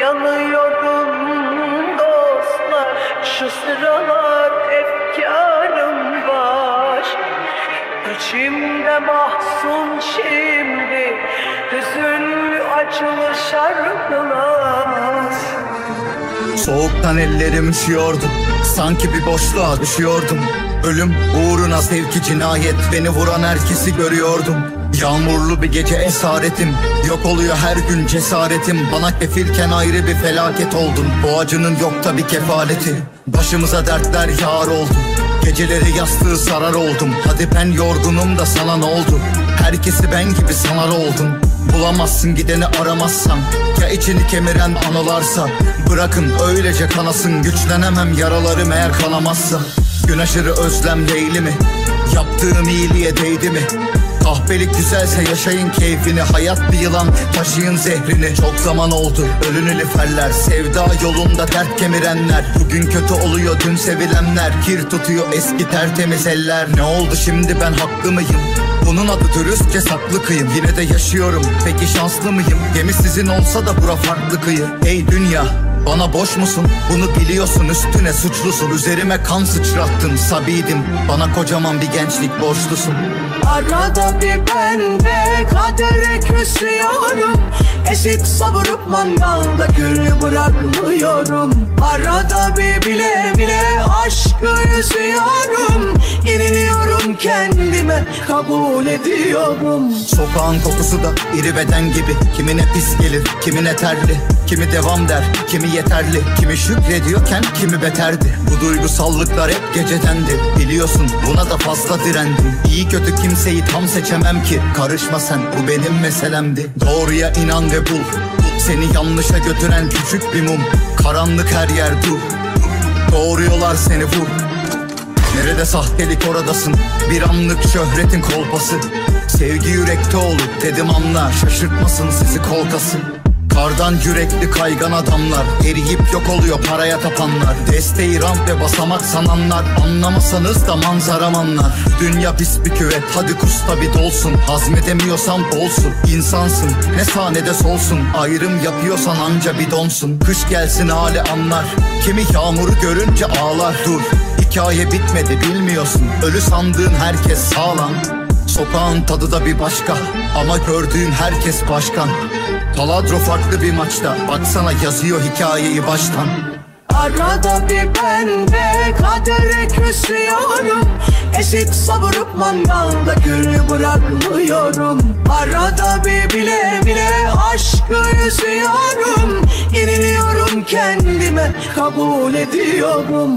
Yanıyorum dostlar Şu sıralar efkarım var. İçimde mahzun şimdi Hüzünlü acılı şarkılar Soğuktan ellerim üşüyordu Sanki bir boşluğa düşüyordum. Ölüm uğruna sevki cinayet Beni vuran herkesi görüyordum Yağmurlu bir gece esaretim. Yok oluyor her gün cesaretim. Bana kefilken ayrı bir felaket oldun Bu acının yok tabi kefaleti. Başımıza dertler yağar oldu. Geceleri yastığı sarar oldum. Hadi ben yorgunum da sana ne oldu? Herkesi ben gibi sanar oldum. Bulamazsın gideni aramazsan. Ya içini kemiren anılarsa? Bırakın öylece kanasın. Güçlenemem yaralarım eğer kanamazsa. Gün aşırı özlem değil mi? Yaptığım iyiliğe değdi mi? Kahpelik güzelse yaşayın keyfini Hayat bir yılan. Taşıyın zehrini Çok zaman oldu. Ölünü liferler Sevda yolunda dert kemirenler. Bugün kötü oluyor dün sevilenler. Kir tutuyor eski tertemiz eller. Ne oldu şimdi ben haklı mıyım? Bunun adı dürüstçe saklı kıyım. Yine de yaşıyorum peki şanslı mıyım? Gemi sizin olsa da bura farklı kıyı. Ey dünya bana boş musun? Bunu biliyorsun üstüne suçlusun. Üzerime kan sıçrattın sabiydim Bana kocaman bir gençlik borçlusun. Arada bir ben de kadere küsüyorum. Eşit savurup mangalda gül bırakmıyorum. Arada bir bile bile aşkı üzüyorum. İniliyorum kendime kabul ediyorum. Sokağın kokusu da iri beden gibi. Kimine pis gelir, kimine terli. Kimi devam der, kimi yeterli. Kimi şükrediyorken kimi beterdi. Bu duygusallıklar hep gecedendi. Biliyorsun buna da fazla direndim. İyi kötü kimseyi tam seçemem ki. Karışma sen bu benim meselemdi. Doğruya inan ve bul. Seni yanlışa götüren küçük bir mum. Karanlık her yer dur Doğruyorlar seni vur Nerede sahtelik oradasın? Bir anlık şöhretin kolpası. Sevgi yürekte olur dedim anla Şaşırtmasın sizi kolkası. Kardan yürekli kaygan adamlar Eriyip yok oluyor paraya tapanlar. Desteği ramp ve basamak sananlar Anlamasanız da manzaram anlar Dünya pis bir küvet hadi kusta bir dolsun. Hazmedemiyorsan bolsun insansın ne sahnede solsun. Ayrım yapıyorsan anca bir donsun. Kış gelsin hali anlar Kimi yağmuru görünce ağlar. Dur Hikaye bitmedi bilmiyorsun. Ölü sandığın herkes sağlam. Sokağın tadı da bir başka. Ama gördüğün herkes başkan. Taladro farklı bir maçta. Baksana yazıyor hikayeyi baştan. Arada bir ben de kadere küsüyorum. Eşit savurup mangalda gül bırakmıyorum. Arada bir bile bile aşkı üzüyorum. İniliyorum kendime kabul ediyorum